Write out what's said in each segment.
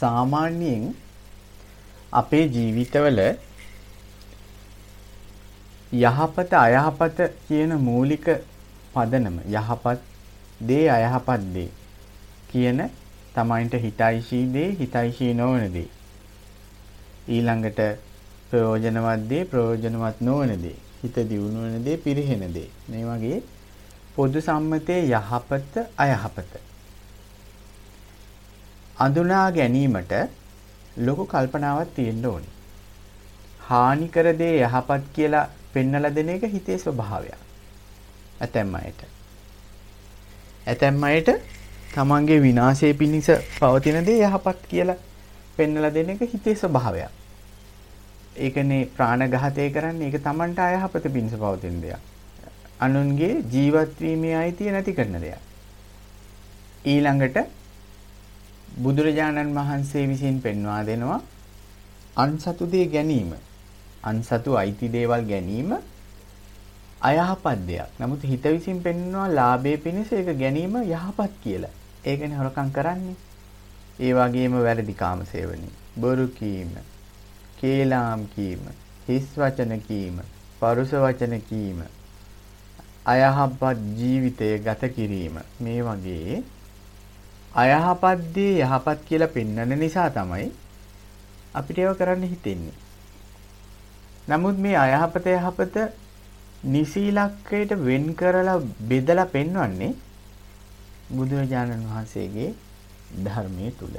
සාමාන්‍යයෙන් අපේ ජීවිතවල යහපත අයහපත කියන මූලික පදනම යහපත් දේ අයහපත් දේ කියන තමයින්ට හිතයිශී දේ හිතයිශී නොවන දේ. ඊළඟට ප්‍රයෝජනවත් දේ ප්‍රයෝජනවත් නොවන දේ හිත දියුණු වෙන දේ පිරිහෙන දේ. මේ වගේ පොදු සම්මතයේ යහපත අයහපත. අඳුනා ගැනීමට ලොකු කල්පනාවක් තියෙන්න ඕනේ. හානි කර දේ යහපත් කියලා පෙන්නලා දෙන එක හිතේ ස්වභාවයක්. ඇතැම් අයට. ඇතැම් අයට තමන්ගේ විනාශය පිණිස පවතින දේ යහපත් කියලා පෙන්නලා දෙන එක හිතේ ස්වභාවයක්. ඒකනේ ප්‍රාණඝාතය කරන්නේ ඒක තමන්ට අයහපත පිණිස පවතින දෙයක්. අනුන්ගේ ජීවත් වීමේ අයිතිය නැති කරන දෙයක්. ඊළඟට බුදුරජාණන් වහන්සේ විසින් පෙන්වා දෙනවා අන්සතු දේ ගැනීම අන්සතු අයිති දේවල් ගැනීම අයහපත් දෙයක්. නමුත් හිත විසින් පෙන්වනවා ලාභයේ පිණිස ඒක ගැනීම යහපත් කියලා. ඒකනේ හොරකම් කරන්නේ. ඒ වගේම වැරදි කාම සේවනය, බොරු කීම, කේලාම් කීම, හිස් වචන කීම, පරුස වචන කීම, අයහපත් ජීවිතය ගත කිරීම මේ වගේ අයහපත් දේ යහපත් කියලා පෙන්වන නිසා තමයි අපිට ඒව කරන්න හිතෙන්නේ. නමුත් මේ අයහපත යහපත නිසීලක්කයට වෙන් කරලා බෙදලා පෙන්වන්නේ බුදුරජාණන් වහන්සේගේ ධර්මයේ තුල.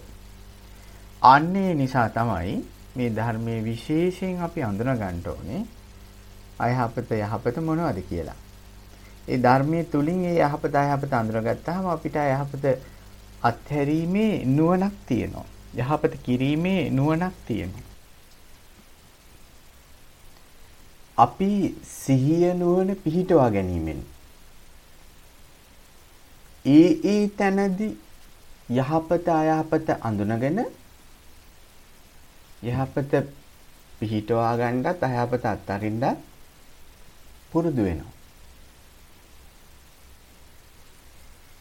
අන්නේ නිසා තමයි මේ ධර්මයේ විශේෂයෙන් අපි අඳුන ගන්න ඕනේ අයහපත යහපත මොනවද කියලා. ඒ ධර්මයේ තුලින් ඒ යහපත අයහපත අඳුනගත්තාම අපිට යහපත අත්හැරීමේ නුවණක් තියෙනවා. යහපත කිරීමේ නුවණක් තියෙනවා. අපි සිහිය නුවණ පිහිටවා ගැනීමෙන් ඒ ඒ තැනදී යහපත අයහපත අඳුනගෙන යහපත පිහිටවා ගන්නත් අයහපත අත්හරින්නත් පුරුදු වෙනවා.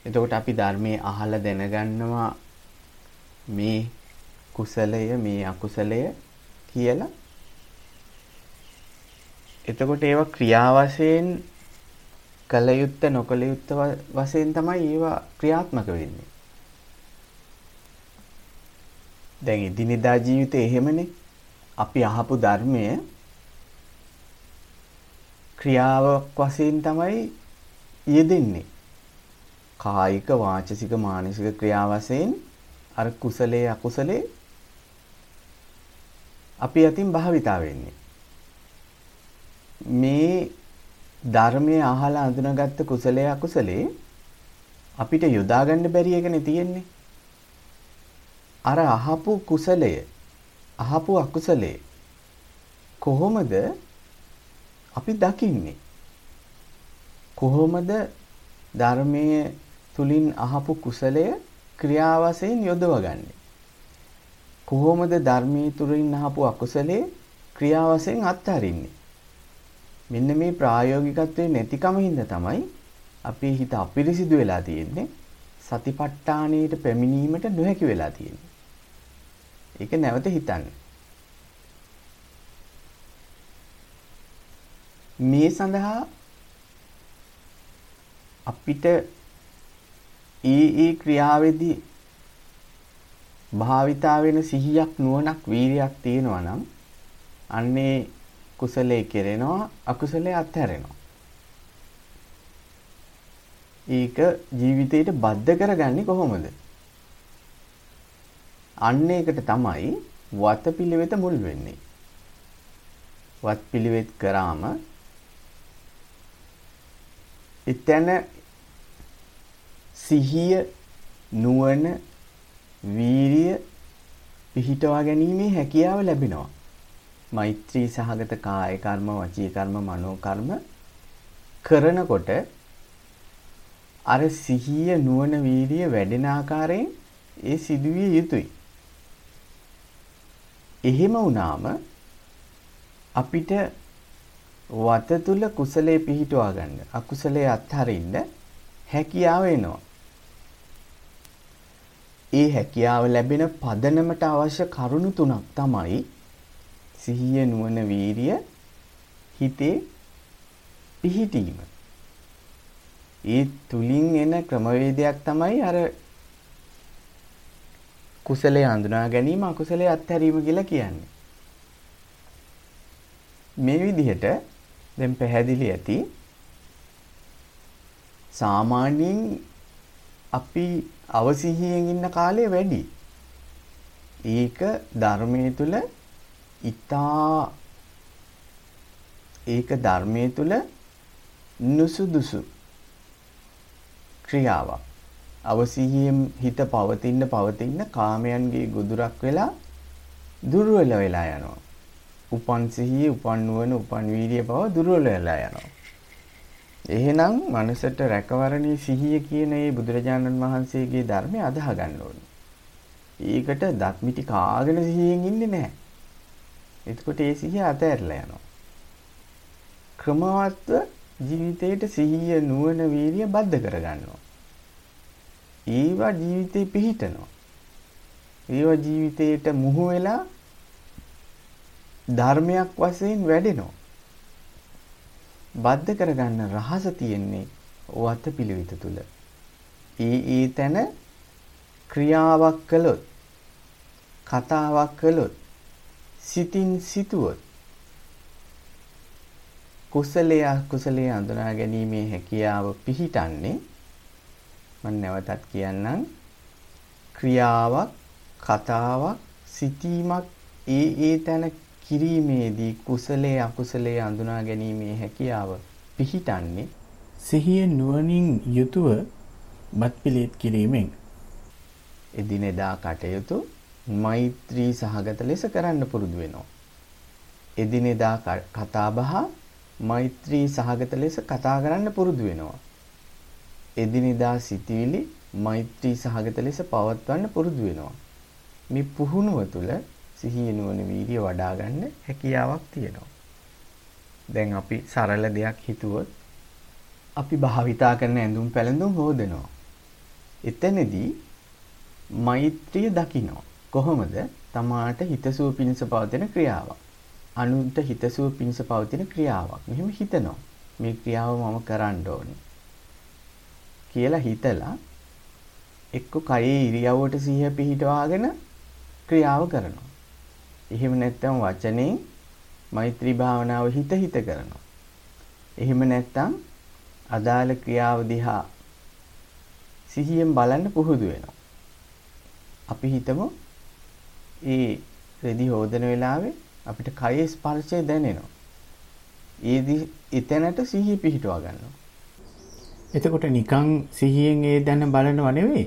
එතකොට අපි ධර්මයේ අහලා දැනගන්නවා මේ කුසලය මේ අකුසලය කියලා. එතකොට ඒවා ක්‍රියා වශයෙන් කල යුත්ත නොකල යුත්ත වශයෙන් තමයි ඒවා ක්‍රියාත්මක වෙන්නේ. දැන් ඉදිනදා ජීවිතේ එහෙමනේ. අපි අහපු ධර්මය ක්‍රියාවක් වශයෙන් තමයි යෙදෙන්නේ. කායික වාචසික මානසික ක්‍රියා වශයෙන් අර කුසලයේ අකුසලයේ අපි අතින් භාවිතා වෙන්නේ. මේ ධර්මයේ අහලා අඳුනගත්ත කුසලයේ අකුසලයේ අපිට යොදා ගන්න බැරි එකනේ තියෙන්නේ. අර අහපු කුසලය අහපු අකුසලයේ කොහොමද අපි දකින්නේ? කොහොමද ධර්මයේ තුලින් අහපු කුසලය ක්‍රියා වශයෙන් යොදවගන්නේ. කොහොමද ධර්මයේ තුලින් අහපු අකුසලයේ ක්‍රියා වශයෙන් අත්හරින්නේ? මෙන්න මේ ප්‍රායෝගිකත්වයේ නැතිකම හින්දා තමයි අපේ හිත අපිරිසිදු වෙලා තියෙන්නේ. සතිපට්ඨානයට පැමිණීමට නොහැකි වෙලා තියෙන්නේ. ඒක නැවත හිතන්න. මේ සඳහා අපිට ඒ ඒ ක්‍රියාවේදී භාවිතා වෙන සිහියක් නුවණක් වීරියක් තියෙනවා නම් අන්නේ කුසලයේ කෙරෙනවා අකුසලයේ අත්හැරෙනවා. ඒක ජීවිතයට බද්ධ කරගන්නේ කොහොමද? අන්න ඒකට තමයි වතපිලිවෙත මුල් වෙන්නේ. වත්පිලිවෙත් කරාම එතන සිහිය නුවණ වීරිය පිහිටවා ගැනීමේ හැකියාව ලැබෙනවා. මෛත්‍රී සහගත කාය කර්ම වචී කර්ම මනෝ කර්ම කරනකොට අර සිහිය නුවණ වීරිය වැඩෙන ආකාරයෙන් ඒ සිදුවිය යුතුයි. එහෙම වුණාම අපිට වත තුල කුසලයේ පිහිටවා ගන්න අකුසලයේ අත්හරින්න හැකියාව එනවා. ඒ හැකියාව ලැබෙන පදනමට අවශ්‍ය කරුණු තුනක් තමයි සිහිය නුවණ වීරිය හිතේ පිහිටීම. ඒ තුලින් එන ක්‍රමවේදයක් තමයි අර කුසලයේ හඳුනා ගැනීම අකුසලයේ අත්හැරීම කියලා කියන්නේ. මේ විදිහට දැන් පැහැදිලි ඇති සාමාන්‍යයෙන් අපි අවසිහියෙන් ඉන්න කාලය වැඩි. ඒක ධර්මයේ තුල ඊතා ඒක ධර්මයේ තුල නුසුදුසු ක්‍රියාවක්. අවසිහියෙන් හිත පවතින පවතින කාමයන්ගේ ගොදුරක් වෙලා දුර්වල වෙලා යනවා. උපන් සිහිය, උපන් නුවණ, උපන් වීර්ය බව දුර්වල වෙලා යනවා. එහෙනම් මනසට රැකවරණී සිහිය කියන මේ බුදුරජාණන් වහන්සේගේ ධර්මය අදාහ ගන්න ඕනේ. ඒකට දත් මිටි කාගෙන සිහියෙන් ඉන්නේ නැහැ. එතකොට ඒ සිහිය අතහැරලා යනවා. ක්‍රමවත්ව ජීවිතේට සිහිය නුවණ වීර්ය බද්ධ කරගන්නවා. ඒවා ජීවිතේ පිහිටනවා. ඒවා ජීවිතේට මුහු වෙලා ධර්මයක් වශයෙන් වැඩෙනවා. බද්ධ කරගන්න රහස තියෙන්නේ වත පිළිවිත තුල. ඒ ඒ තැන ක්‍රියාවක් කළොත් කතාවක් කළොත් සිතින් සිතුවොත් කුසලයේ අකුසලයේ අඳුනා ගැනීමේ හැකියාව පිහිටන්නේ මම නැවතත් කියන්නම් ක්‍රියාවක් කතාවක් සිතීමක් ඒ ඒ තැන කිරීමේදී කුසලයේ අකුසලයේ අඳුනා ගැනීමේ හැකියාව පිහිටන්නේ සිහිය නුවණින් යුතුව බත් පිළිත් කිරීමෙන් එදිනෙදා කටයුතු මෛත්‍රී සහගත ලෙස කරන්න පුරුදු වෙනවා. එදිනෙදා කතා බහ මෛත්‍රී සහගත ලෙස කතා කරන්න පුරුදු වෙනවා. එදිනෙදා සිතවිලි මෛත්‍රී සහගත ලෙස පවත්වන්න පුරුදු වෙනවා. මේ පුහුණුව තුළ සිහිය නුවණ වීර්ය වඩා ගන්න හැකියාවක් තියෙනවා. දැන් අපි සරල දෙයක් හිතුවොත් අපි භාවිතා කරන ඇඳුම් පැළඳුම් හොදනවා. එතනදී මෛත්‍රිය දකින්න කොහොමද? තමාට හිතසුව පිණිස පවතින ක්‍රියාවක්. අනුන්ට හිතසුව පිණිස පවතින ක්‍රියාවක්. මෙහෙම හිතනවා. මේ ක්‍රියාව මම කරන්න ඕනේ. කියලා හිතලා එක්ක කයේ ඉරියව්වට සිහිය පිහිටවාගෙන ක්‍රියාව කරනවා. එහෙම නැත්නම් වචනේ මෛත්‍රී භාවනාව හිත හිත කරනවා. එහෙම නැත්නම් අදාළ ක්‍රියාව දිහා සිහියෙන් බලන්න පුහුදු වෙනවා. අපි හිතමු ඒ රෙදි හොදන වෙලාවේ අපිට කයේ ස්පර්ශය දැනෙනවා. ඒදි එතැනට සිහිය පිහිටවා ගන්නවා. එතකොට නිකන් සිහියෙන් ඒ දැන බලනව නෙවෙයි.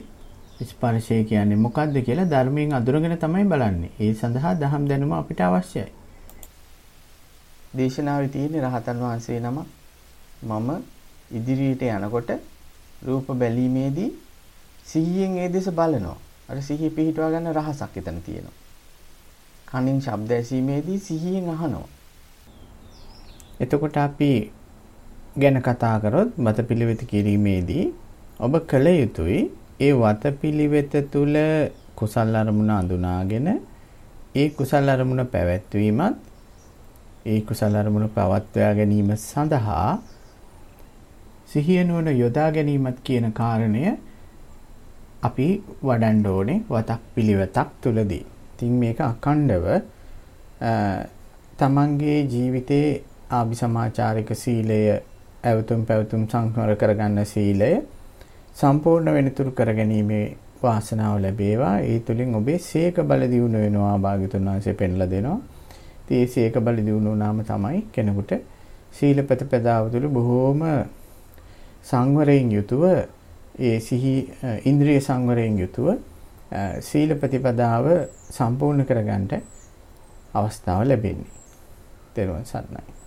ස්පර්ශය කියන්නේ මොකක්ද කියලා ධර්මයෙන් අඳුරගෙන තමයි බලන්නේ. ඒ සඳහා දහම් දැනුම අපිට අවශ්‍යයි. දේශනාවේ තියෙන රහතන් වහන්සේ නම මම ඉදිරියට යනකොට රූප බැලීමේදී සිහියෙන් ඒ දෙස බලනවා. අර සිහිය පිහිටවා ගන්න රහසක් එතන තියෙනවා. කනින් ශබ්ද ඇසීමේදී සිහියෙන් අහනවා. එතකොට අපි ගැන කතා කරොත් මත පිළිවෙත කිරීමේදී ඔබ කළ යුතුයි ඒ වතපිලිවෙත තුල කුසල් අරමුණ අඳුනාගෙන ඒ කුසල් අරමුණ පැවැත්වීමත් ඒ කුසල් අරමුණ පවත්වා ගැනීම සඳහා සිහිය නුවණ යොදා ගැනීමත් කියන කාරණය අපි වඩන්න ඕනේ වතක් පිළිවෙතක් තුලදී. ඉතින් මේක අකණ්ඩව තමන්ගේ ජීවිතයේ ආභිසමාචාරික සීලය ඇවතුම් පැවතුම් සංවර කරගන්න සීලය සම්පූර්ණ වෙනතුරු කරගැනීමේ වාසනාව ලැබේවා. ඒ තුලින් ඔබේ සීක බල දියුණු වෙනවා භාග්‍යතුන් වහන්සේ පෙන්ලා දෙනවා. ඉතින් මේ සීක බල දියුණු වුණාම තමයි කෙනෙකුට සීල ප්‍රතිපදාව තුළ බොහෝම සංවරයෙන් යුතුව ඒ සිහි ඉන්ද්‍රිය සංවරයෙන් යුතුව සීල ප්‍රතිපදාව සම්පූර්ණ කරගන්නට අවස්ථාව ලැබෙන්නේ. තෙරුවන් සරණයි.